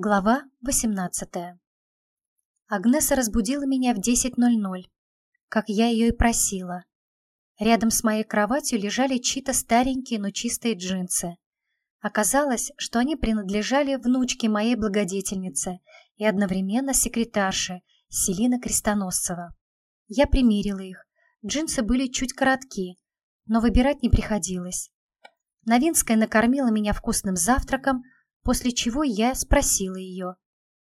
Глава 18 Агнеса разбудила меня в 10.00, как я ее и просила. Рядом с моей кроватью лежали чьи-то старенькие, но чистые джинсы. Оказалось, что они принадлежали внучке моей благодетельницы и одновременно секретарше Селина Крестоносцева. Я примерила их. Джинсы были чуть коротки, но выбирать не приходилось. Новинская накормила меня вкусным завтраком, после чего я спросила ее.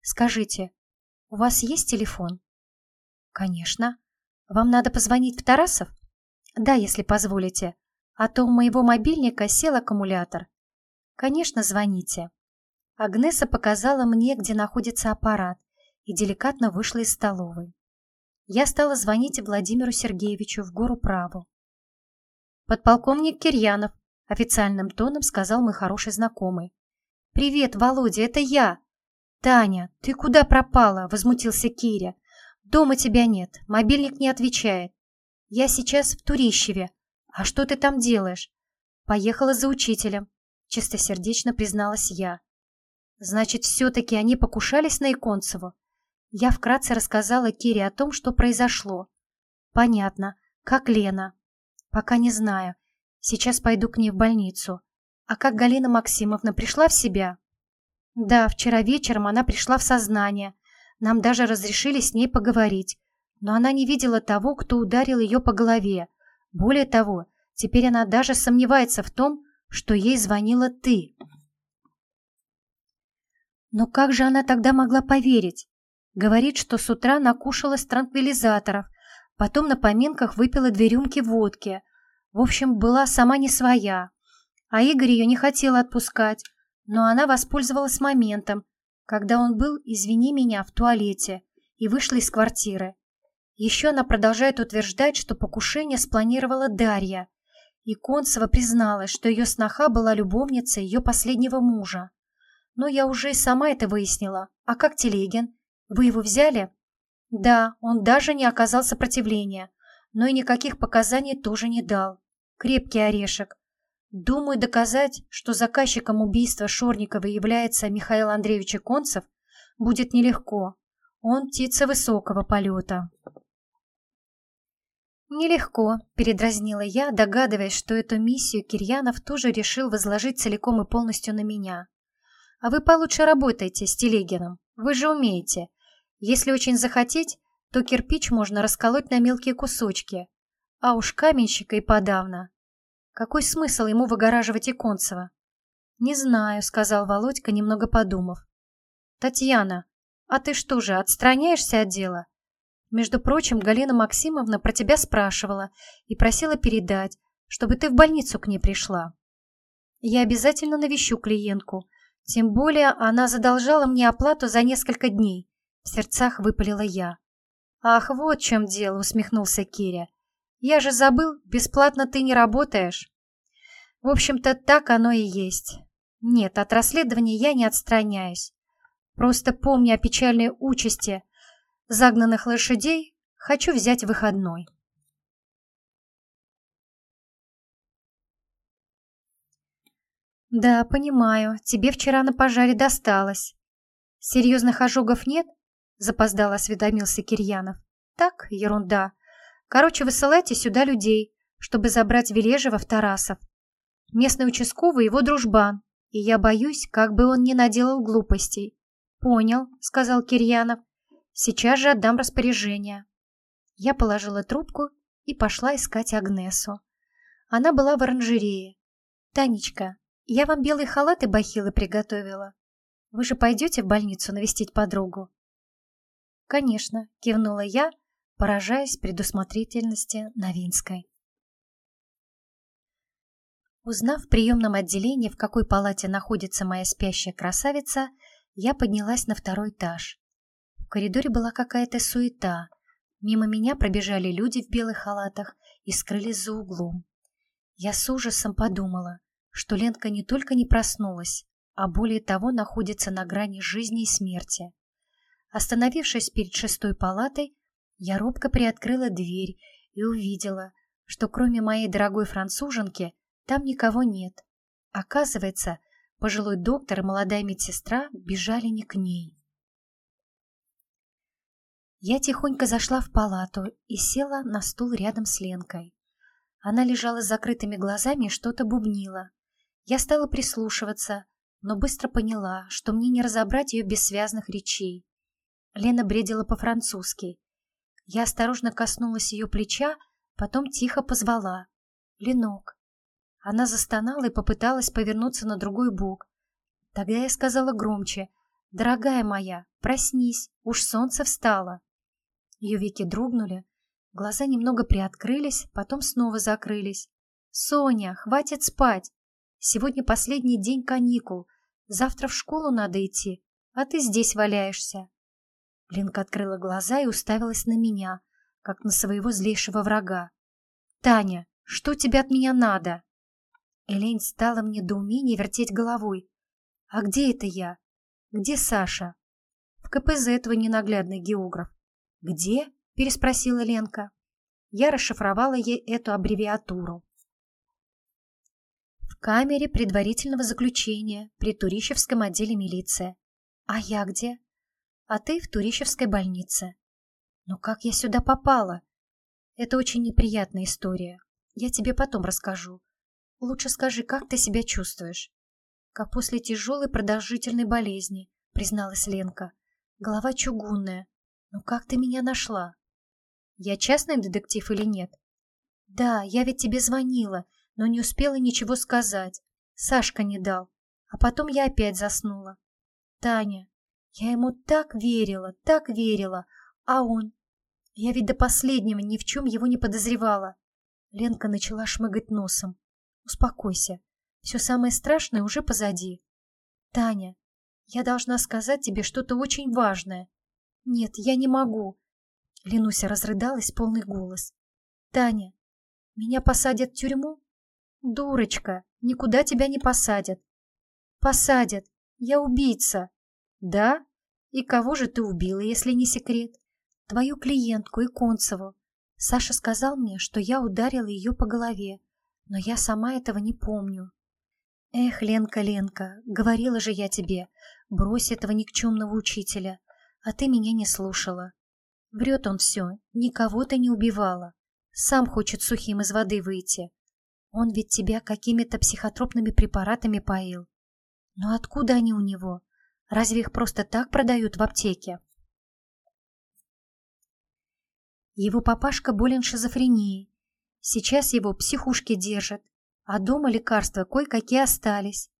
«Скажите, у вас есть телефон?» «Конечно. Вам надо позвонить в Тарасов?» «Да, если позволите. А то у моего мобильника сел аккумулятор». «Конечно, звоните». Агнеса показала мне, где находится аппарат, и деликатно вышла из столовой. Я стала звонить Владимиру Сергеевичу в гору праву. «Подполковник Кирьянов», — официальным тоном сказал мой хороший знакомый. «Привет, Володя, это я!» «Таня, ты куда пропала?» — возмутился Киря. «Дома тебя нет, мобильник не отвечает. Я сейчас в Турищеве. А что ты там делаешь?» «Поехала за учителем», — чистосердечно призналась я. «Значит, все-таки они покушались на Иконцеву?» Я вкратце рассказала Кире о том, что произошло. «Понятно. Как Лена?» «Пока не знаю. Сейчас пойду к ней в больницу. А как Галина Максимовна пришла в себя? Да, вчера вечером она пришла в сознание. Нам даже разрешили с ней поговорить. Но она не видела того, кто ударил ее по голове. Более того, теперь она даже сомневается в том, что ей звонила ты. Но как же она тогда могла поверить? Говорит, что с утра накушалась транквилизаторов, потом на поминках выпила две рюмки водки. В общем, была сама не своя. А Игорь ее не хотел отпускать, но она воспользовалась моментом, когда он был, извини меня, в туалете и вышла из квартиры. Еще она продолжает утверждать, что покушение спланировала Дарья, и Концева призналась, что ее сноха была любовницей ее последнего мужа. Но я уже и сама это выяснила. А как Телегин? Вы его взяли? Да, он даже не оказал сопротивления, но и никаких показаний тоже не дал. Крепкий орешек. Думаю, доказать, что заказчиком убийства Шорникова является Михаил Андреевич Концев, будет нелегко. Он птица высокого полета. «Нелегко», — передразнила я, догадываясь, что эту миссию Кирьянов тоже решил возложить целиком и полностью на меня. «А вы получше работайте с Телегином. Вы же умеете. Если очень захотеть, то кирпич можно расколоть на мелкие кусочки. А уж каменщика и подавно. Какой смысл ему выгораживать Иконцева? «Не знаю», — сказал Володька, немного подумав. «Татьяна, а ты что же, отстраняешься от дела?» «Между прочим, Галина Максимовна про тебя спрашивала и просила передать, чтобы ты в больницу к ней пришла. Я обязательно навещу клиентку. Тем более она задолжала мне оплату за несколько дней. В сердцах выпалила я. «Ах, вот чем дело», — усмехнулся Киря. Я же забыл, бесплатно ты не работаешь. В общем-то, так оно и есть. Нет, от расследования я не отстраняюсь. Просто помня о печальной участи загнанных лошадей, хочу взять выходной. Да, понимаю, тебе вчера на пожаре досталось. Серьезных ожогов нет? Запоздало осведомился Кирьянов. Так, ерунда. Короче, высылайте сюда людей, чтобы забрать Вележева в Тарасов. Местный участковый его дружбан, и я боюсь, как бы он не наделал глупостей. «Понял», — сказал Кирьянов. «Сейчас же отдам распоряжение». Я положила трубку и пошла искать Агнесу. Она была в оранжерее. «Танечка, я вам белый халат и бахилы приготовила. Вы же пойдете в больницу навестить подругу?» «Конечно», — кивнула я, — поражаясь предусмотрительности Новинской. Узнав в приемном отделении, в какой палате находится моя спящая красавица, я поднялась на второй этаж. В коридоре была какая-то суета. Мимо меня пробежали люди в белых халатах и скрылись за углом. Я с ужасом подумала, что Ленка не только не проснулась, а более того находится на грани жизни и смерти. Остановившись перед шестой палатой, я робко приоткрыла дверь и увидела, что кроме моей дорогой француженки там никого нет. Оказывается, Пожилой доктор и молодая медсестра бежали не к ней. Я тихонько зашла в палату и села на стул рядом с Ленкой. Она лежала с закрытыми глазами и что-то бубнила. Я стала прислушиваться, но быстро поняла, что мне не разобрать ее бессвязных речей. Лена бредила по-французски. Я осторожно коснулась ее плеча, потом тихо позвала. «Ленок». Она застонала и попыталась повернуться на другой бок. Тогда я сказала громче. «Дорогая моя, проснись, уж солнце встало». Ее веки дрогнули, глаза немного приоткрылись, потом снова закрылись. «Соня, хватит спать! Сегодня последний день каникул, Завтра в школу надо идти, а ты здесь валяешься. Ленка открыла глаза и уставилась на меня, как на своего злейшего врага. «Таня, что тебе от меня надо?» Элейн стала мне недоумение вертеть головой. «А где это я? Где Саша?» «В КПЗ твой ненаглядный географ». «Где?» — переспросила Ленка. Я расшифровала ей эту аббревиатуру камере предварительного заключения при Турищевском отделе милиции. А я где? А ты в Турищевской больнице. Но как я сюда попала? Это очень неприятная история. Я тебе потом расскажу. Лучше скажи, как ты себя чувствуешь? Как после тяжелой продолжительной болезни, призналась Ленка. Голова чугунная. Ну как ты меня нашла? Я частный детектив или нет? Да, я ведь тебе звонила но не успела ничего сказать. Сашка не дал. А потом я опять заснула. Таня, я ему так верила, так верила, а он... Я ведь до последнего ни в чем его не подозревала. Ленка начала шмыгать носом. Успокойся. Все самое страшное уже позади. Таня, я должна сказать тебе что-то очень важное. Нет, я не могу. Ленуся разрыдалась полный голос. Таня, меня посадят в тюрьму? «Дурочка, никуда тебя не посадят». «Посадят. Я убийца». «Да? И кого же ты убила, если не секрет?» «Твою клиентку, Иконцеву. Саша сказал мне, что я ударила ее по голове, но я сама этого не помню». «Эх, Ленка, Ленка, говорила же я тебе, брось этого никчемного учителя, а ты меня не слушала. Врет он все, никого ты не убивала. Сам хочет сухим из воды выйти. Он ведь тебя какими-то психотропными препаратами поил. Но откуда они у него? Разве их просто так продают в аптеке? Его папашка болен шизофренией. Сейчас его психушки держат, а дома лекарства кое-какие остались.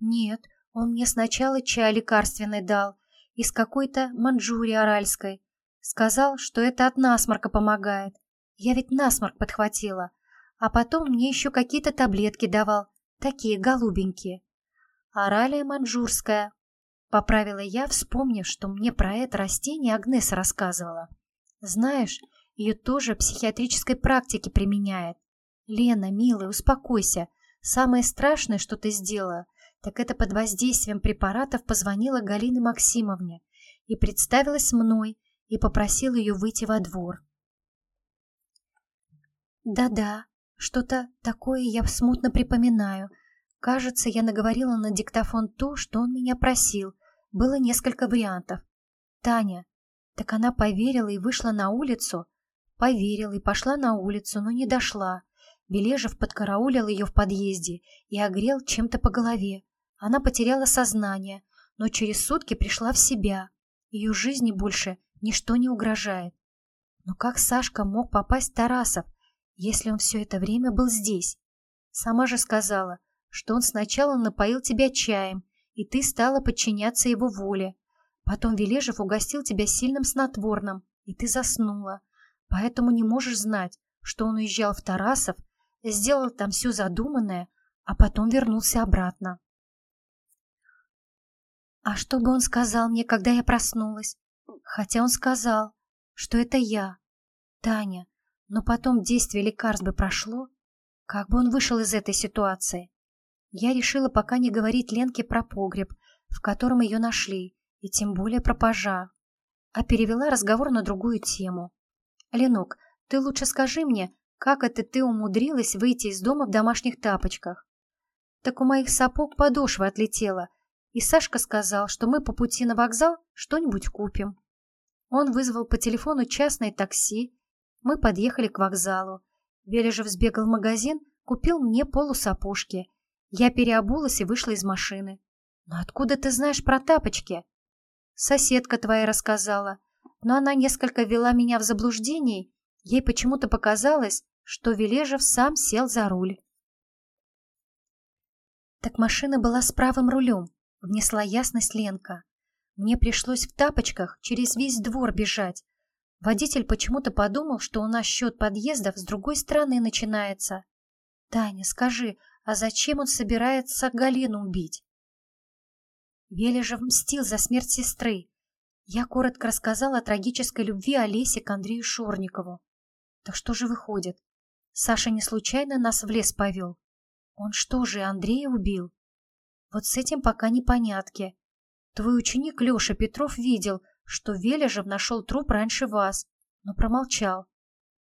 Нет, он мне сначала чай лекарственный дал, из какой-то манджурии аральской. Сказал, что это от насморка помогает. Я ведь насморк подхватила, а потом мне еще какие-то таблетки давал, такие голубенькие. Оралия манжурская. Поправила я, вспомнив, что мне про это растение Агнеса рассказывала. Знаешь, ее тоже в психиатрической практике применяет. Лена, милая, успокойся. Самое страшное, что ты сделала, так это под воздействием препаратов позвонила Галине Максимовне и представилась мной и попросила ее выйти во двор. Да-да, что-то такое я смутно припоминаю. Кажется, я наговорила на диктофон то, что он меня просил. Было несколько вариантов. Таня. Так она поверила и вышла на улицу? Поверила и пошла на улицу, но не дошла. Бележев подкараулил ее в подъезде и огрел чем-то по голове. Она потеряла сознание, но через сутки пришла в себя. Ее жизни больше ничто не угрожает. Но как Сашка мог попасть в Тарасов, если он все это время был здесь? Сама же сказала, что он сначала напоил тебя чаем, и ты стала подчиняться его воле. Потом Вележев угостил тебя сильным снотворным, и ты заснула. Поэтому не можешь знать, что он уезжал в Тарасов, сделал там все задуманное, а потом вернулся обратно. А что бы он сказал мне, когда я проснулась? Хотя он сказал, что это я, Таня, но потом действие лекарств бы прошло. Как бы он вышел из этой ситуации? Я решила пока не говорить Ленке про погреб, в котором ее нашли, и тем более про пожар, а перевела разговор на другую тему. «Ленок, ты лучше скажи мне, как это ты умудрилась выйти из дома в домашних тапочках?» Так у моих сапог подошва отлетела, и Сашка сказал, что мы по пути на вокзал что-нибудь купим. Он вызвал по телефону частное такси. Мы подъехали к вокзалу. Вележев сбегал в магазин, купил мне полусапожки. Я переобулась и вышла из машины. «Но откуда ты знаешь про тапочки?» «Соседка твоя рассказала. Но она несколько ввела меня в заблуждение. Ей почему-то показалось, что Вележев сам сел за руль». «Так машина была с правым рулем», — внесла ясность Ленка. «Мне пришлось в тапочках через весь двор бежать. Водитель почему-то подумал, что у нас счет подъездов с другой стороны начинается. Таня, скажи, а зачем он собирается Галину убить?» Вележев мстил за смерть сестры. Я коротко рассказала о трагической любви Олеси к Андрею Шорникову. Так что же выходит? Саша не случайно нас в лес повел? Он что же, Андрея убил? Вот с этим пока непонятки. Твой ученик Леша Петров видел, что Вележев нашел труп раньше вас, но промолчал.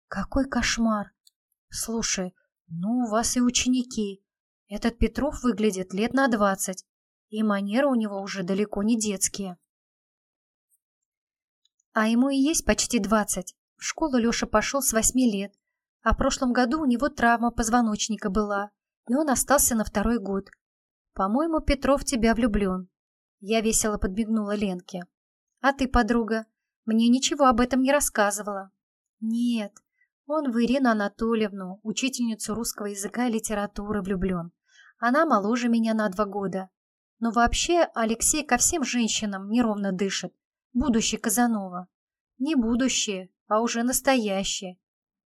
Какой кошмар! Слушай, ну у вас и ученики. Этот Петров выглядит лет на двадцать, и манеры у него уже далеко не детские. А ему и есть почти двадцать. В школу Леша пошел с восьми лет, а в прошлом году у него травма позвоночника была, и он остался на второй год. По-моему, Петров тебя влюблен. Я весело подмигнула Ленке. А ты, подруга, мне ничего об этом не рассказывала. Нет, он в Ирину Анатольевну, учительницу русского языка и литературы, влюблен. Она моложе меня на два года. Но вообще Алексей ко всем женщинам неровно дышит. Будущее Казанова. Не будущее, а уже настоящее.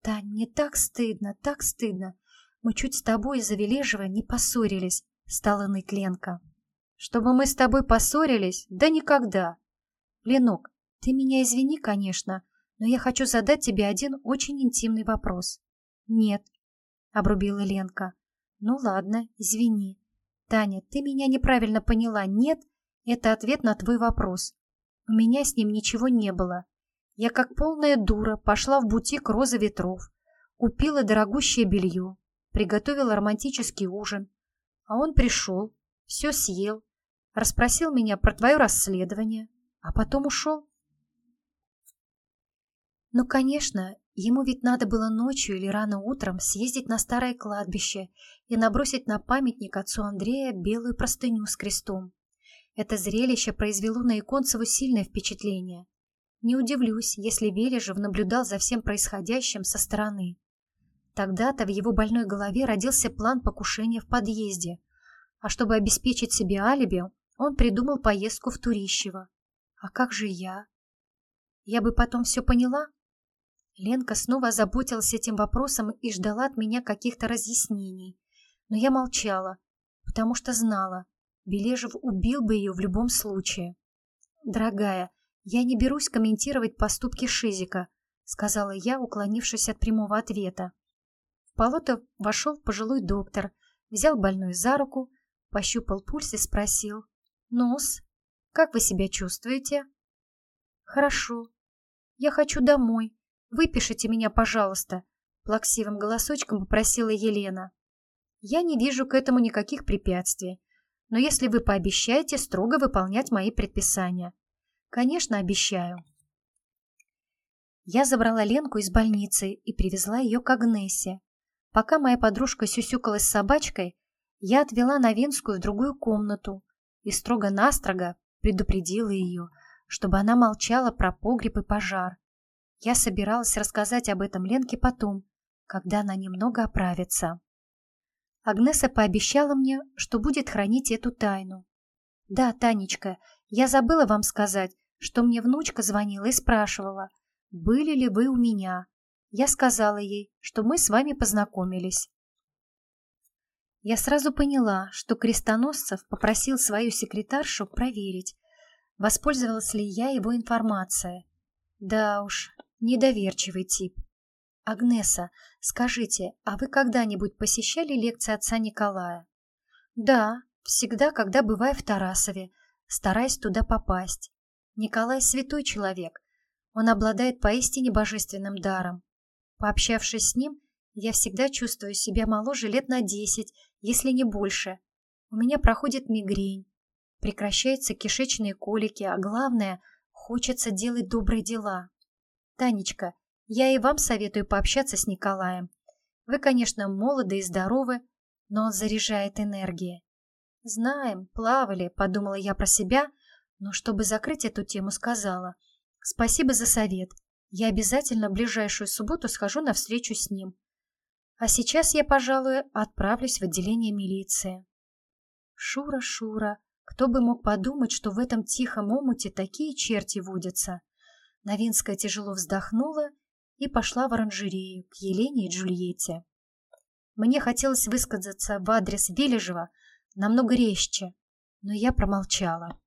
Тань, мне так стыдно, так стыдно. Мы чуть с тобой из-за Вележева не поссорились, стала ныть Ленка. Чтобы мы с тобой поссорились? Да никогда. Ленок, ты меня извини, конечно, но я хочу задать тебе один очень интимный вопрос. Нет, обрубила Ленка. Ну ладно, извини. Таня, ты меня неправильно поняла. Нет, это ответ на твой вопрос. У меня с ним ничего не было. Я как полная дура пошла в бутик «Роза ветров», купила дорогущее белье, приготовила романтический ужин. А он пришел, все съел, расспросил меня про твое расследование, а потом ушел. Ну, конечно, Ему ведь надо было ночью или рано утром съездить на старое кладбище и набросить на памятник отцу Андрея белую простыню с крестом. Это зрелище произвело на Иконцеву сильное впечатление. Не удивлюсь, если Вележев наблюдал за всем происходящим со стороны. Тогда-то в его больной голове родился план покушения в подъезде, а чтобы обеспечить себе алиби, он придумал поездку в Турищево. А как же я? Я бы потом все поняла, Ленка снова озаботилась этим вопросом и ждала от меня каких-то разъяснений. Но я молчала, потому что знала, Бележев убил бы ее в любом случае. «Дорогая, я не берусь комментировать поступки Шизика», сказала я, уклонившись от прямого ответа. В палату вошел пожилой доктор, взял больную за руку, пощупал пульс и спросил. «Нос, как вы себя чувствуете?» «Хорошо. Я хочу домой», «Выпишите меня, пожалуйста», — плаксивым голосочком попросила Елена. «Я не вижу к этому никаких препятствий, но если вы пообещаете строго выполнять мои предписания». «Конечно, обещаю». Я забрала Ленку из больницы и привезла ее к Агнесе. Пока моя подружка сюсюкалась с собачкой, я отвела Новинскую в другую комнату и строго-настрого предупредила ее, чтобы она молчала про погреб и пожар. Я собиралась рассказать об этом Ленке потом, когда она немного оправится. Агнеса пообещала мне, что будет хранить эту тайну. Да, Танечка, я забыла вам сказать, что мне внучка звонила и спрашивала, были ли вы у меня. Я сказала ей, что мы с вами познакомились. Я сразу поняла, что Крестоносцев попросил свою секретаршу проверить, воспользовалась ли я его информацией. Да уж, Недоверчивый тип. Агнеса, скажите, а вы когда-нибудь посещали лекции отца Николая? Да, всегда, когда бываю в Тарасове, стараясь туда попасть. Николай святой человек. Он обладает поистине божественным даром. Пообщавшись с ним, я всегда чувствую себя моложе лет на десять, если не больше. У меня проходит мигрень, прекращаются кишечные колики, а главное, хочется делать добрые дела. Танечка, я и вам советую пообщаться с Николаем. Вы, конечно, молоды и здоровы, но он заряжает энергией. Знаем, плавали, подумала я про себя, но чтобы закрыть эту тему, сказала. Спасибо за совет. Я обязательно в ближайшую субботу схожу на встречу с ним. А сейчас я, пожалуй, отправлюсь в отделение милиции. Шура, Шура, кто бы мог подумать, что в этом тихом омуте такие черти водятся. Новинская тяжело вздохнула и пошла в оранжерею к Елене и Джульетте. Мне хотелось высказаться в адрес Вележева намного резче, но я промолчала.